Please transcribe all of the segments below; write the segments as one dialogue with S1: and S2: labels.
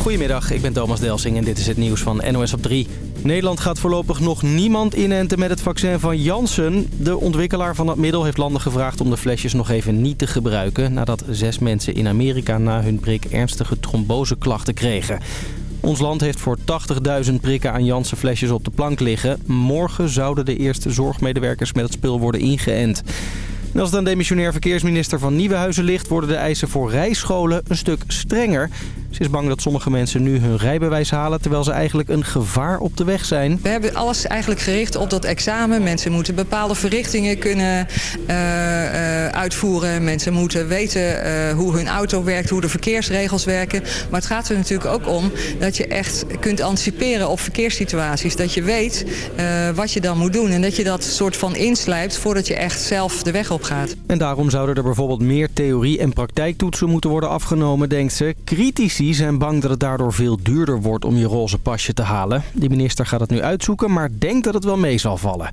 S1: Goedemiddag, ik ben Thomas Delsing en dit is het nieuws van NOS op 3. Nederland gaat voorlopig nog niemand inenten met het vaccin van Janssen. De ontwikkelaar van dat middel heeft landen gevraagd om de flesjes nog even niet te gebruiken... nadat zes mensen in Amerika na hun prik ernstige tromboseklachten kregen. Ons land heeft voor 80.000 prikken aan Janssen flesjes op de plank liggen. Morgen zouden de eerste zorgmedewerkers met het spul worden ingeënt. En als het aan demissionair verkeersminister van Nieuwenhuizen ligt... worden de eisen voor rijscholen een stuk strenger. Ze is bang dat sommige mensen nu hun rijbewijs halen... terwijl ze eigenlijk een gevaar op de weg zijn.
S2: We hebben alles eigenlijk gericht op dat examen. Mensen moeten bepaalde verrichtingen kunnen uh, uh, uitvoeren. Mensen moeten weten uh, hoe hun auto werkt, hoe de verkeersregels werken. Maar het gaat er natuurlijk ook om dat je echt kunt anticiperen op verkeerssituaties. Dat je weet wat je dan moet doen. En dat je dat soort van inslijpt voordat je echt zelf de weg op gaat.
S1: En daarom zouden er bijvoorbeeld meer theorie- en praktijktoetsen moeten worden afgenomen, denkt ze. Critici zijn bang dat het daardoor veel duurder wordt om je roze pasje te halen. De minister gaat het nu uitzoeken, maar denkt dat het wel mee zal vallen.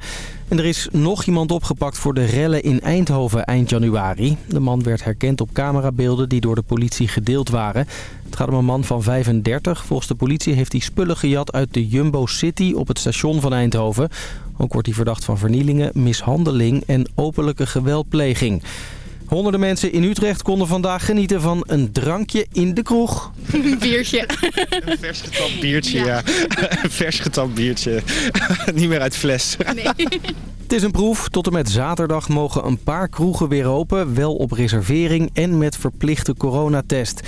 S1: En er is nog iemand opgepakt voor de rellen in Eindhoven eind januari. De man werd herkend op camerabeelden die door de politie gedeeld waren. Het gaat om een man van 35. Volgens de politie heeft hij spullen gejat uit de Jumbo City op het station van Eindhoven. Ook wordt hij verdacht van vernielingen, mishandeling en openlijke geweldpleging. Honderden mensen in Utrecht konden vandaag genieten van een drankje in de kroeg.
S3: Een biertje.
S4: Een vers getapt biertje, ja. ja. Een vers getapt biertje. Niet meer uit fles. Nee.
S1: Het is een proef. Tot en met zaterdag mogen een paar kroegen weer open. Wel op reservering en met verplichte coronatest.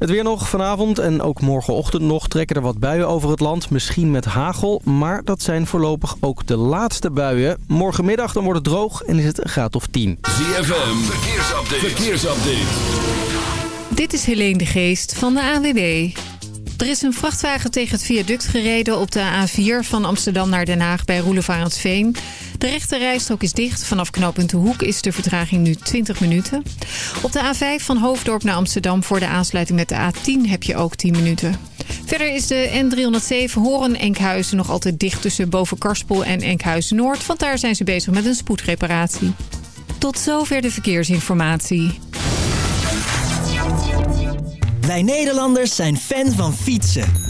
S1: Het weer nog vanavond en ook morgenochtend nog trekken er wat buien over het land. Misschien met hagel, maar dat zijn voorlopig ook de laatste buien. Morgenmiddag dan wordt het droog en is het een graad of 10.
S5: ZFM, verkeersupdate. verkeersupdate.
S6: Dit is Helene de Geest van de AWB. Er is een vrachtwagen tegen het viaduct gereden op de A4 van Amsterdam naar Den Haag bij Roelevarensveen. De rechte rijstrook is dicht. Vanaf knooppunt De Hoek is de vertraging nu 20 minuten. Op de A5 van Hoofddorp naar Amsterdam voor de aansluiting met de A10 heb je ook 10 minuten. Verder is de N307 Horen-Enkhuizen nog altijd dicht tussen Bovenkarspel en Enkhuizen-Noord. Want daar zijn ze bezig met een spoedreparatie. Tot zover de verkeersinformatie.
S7: Wij Nederlanders zijn fan van fietsen.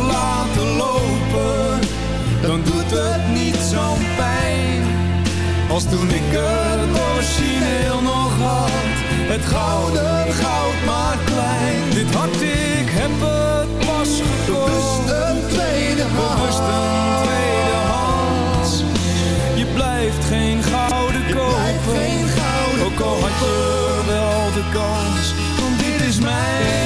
S3: Laten lopen, dan doet het niet zo'n pijn. Als toen ik het origineel nog had, het gouden goud maar klein. Dit hart, ik heb het pas gekocht. Bewust een tweede hand. Bewust een tweede hand. Je blijft geen gouden kopen. Ook al had je wel de kans. Want dit is mijn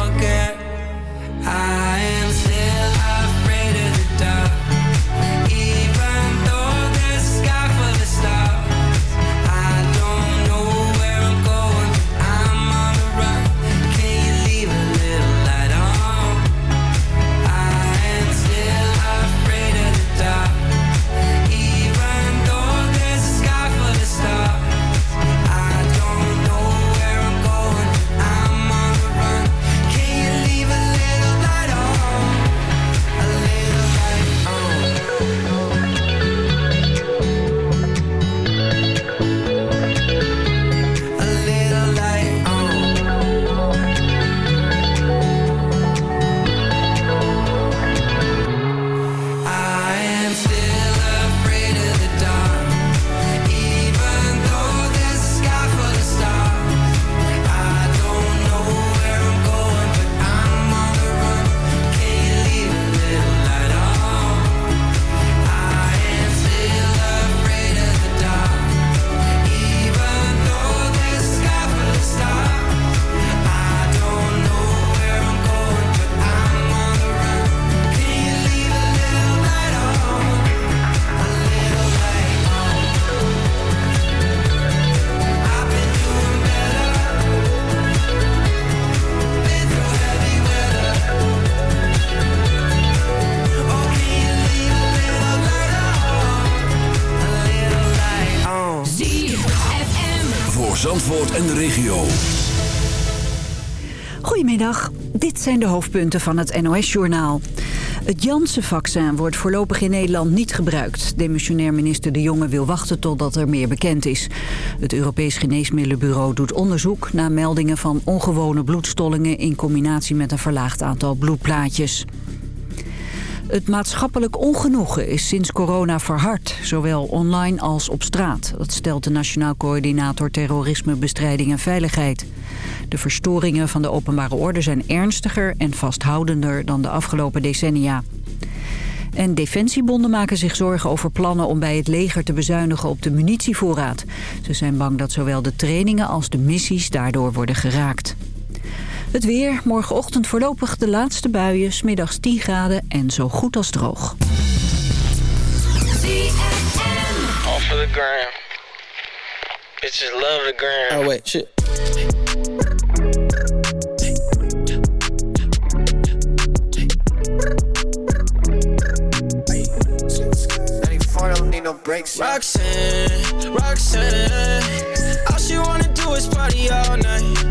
S8: Zijn de hoofdpunten van het NOS-journaal. Het Janssen-vaccin wordt voorlopig in Nederland niet gebruikt. Demissionair minister De Jonge wil wachten totdat er meer bekend is. Het Europees Geneesmiddelenbureau doet onderzoek... naar meldingen van ongewone bloedstollingen... in combinatie met een verlaagd aantal bloedplaatjes. Het maatschappelijk ongenoegen is sinds corona verhard, zowel online als op straat. Dat stelt de Nationaal Coördinator Terrorismebestrijding en Veiligheid. De verstoringen van de openbare orde zijn ernstiger en vasthoudender dan de afgelopen decennia. En defensiebonden maken zich zorgen over plannen om bij het leger te bezuinigen op de munitievoorraad. Ze zijn bang dat zowel de trainingen als de missies daardoor worden geraakt. Het weer, morgenochtend voorlopig de laatste buien, smiddags 10 graden en zo goed als droog.
S9: Off of the gram. Bitches love the gram.
S10: Oh wait, shit.
S9: Roxanne, Roxanne, all she wanna do is party all night.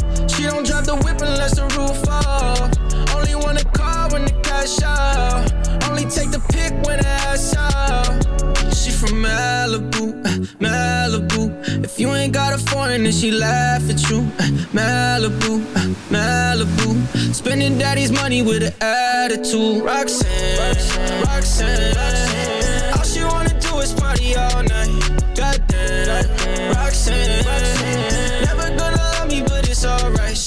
S9: Don't drive the
S10: whip unless the roof fall. Only wanna call when the cash out. Only take the pick when the ass out. She from Malibu, Malibu. If you ain't got a foreign, then she laugh at you. Malibu, Malibu. Spending daddy's money with an attitude. Roxanne, Roxanne, Roxanne. All she wanna do is party all night. Goddamn, Roxanne. Never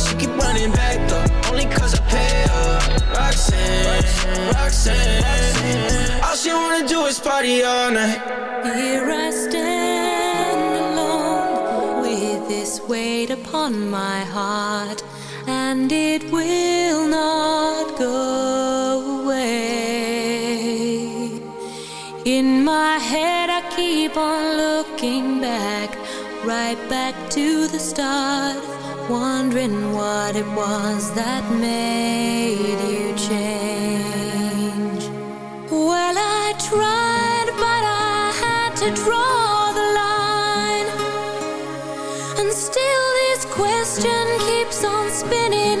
S10: Player. She keep running back though, only cause I pay her. Roxanne, Roxanne. All she wanna do is party all night.
S11: Here I stand alone with this weight upon my heart, and it will not go away. In my head, I keep on looking back, right back to the start, wondering what it was that made you change. Well, I tried, but I had to draw the line. And still, this question keeps on spinning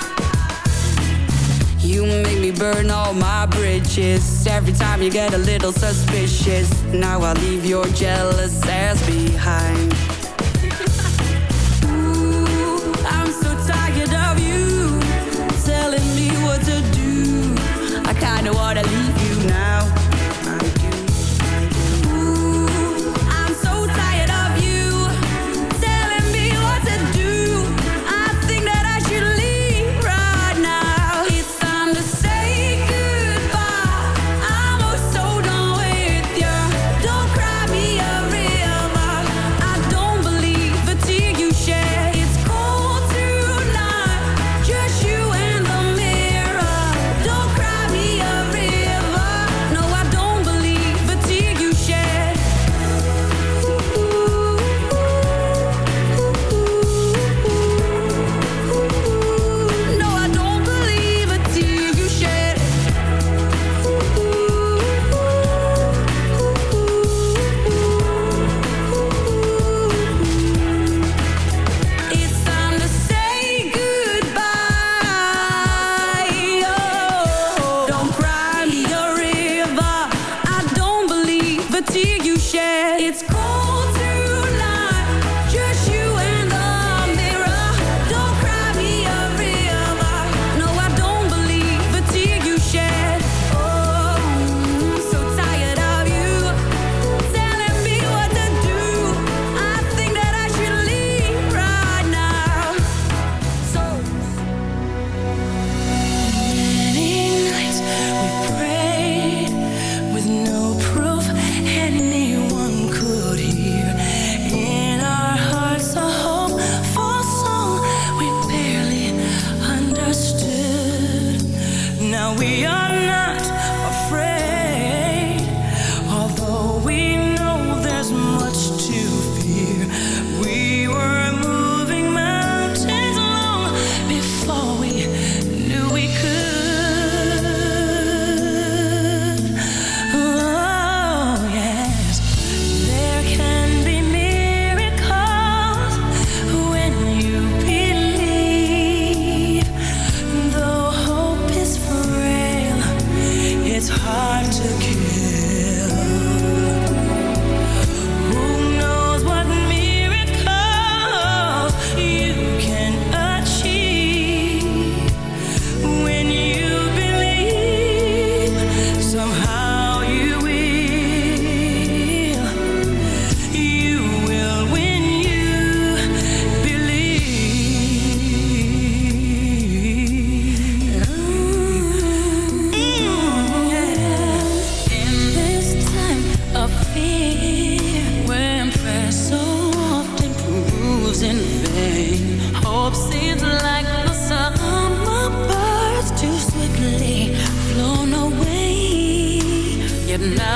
S11: You
S12: make me burn all my bridges. Every time you get a little suspicious Now I leave your jealous ass behind. Ooh, I'm so tired of you Telling me what to do. I kinda wanna leave midnight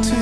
S12: to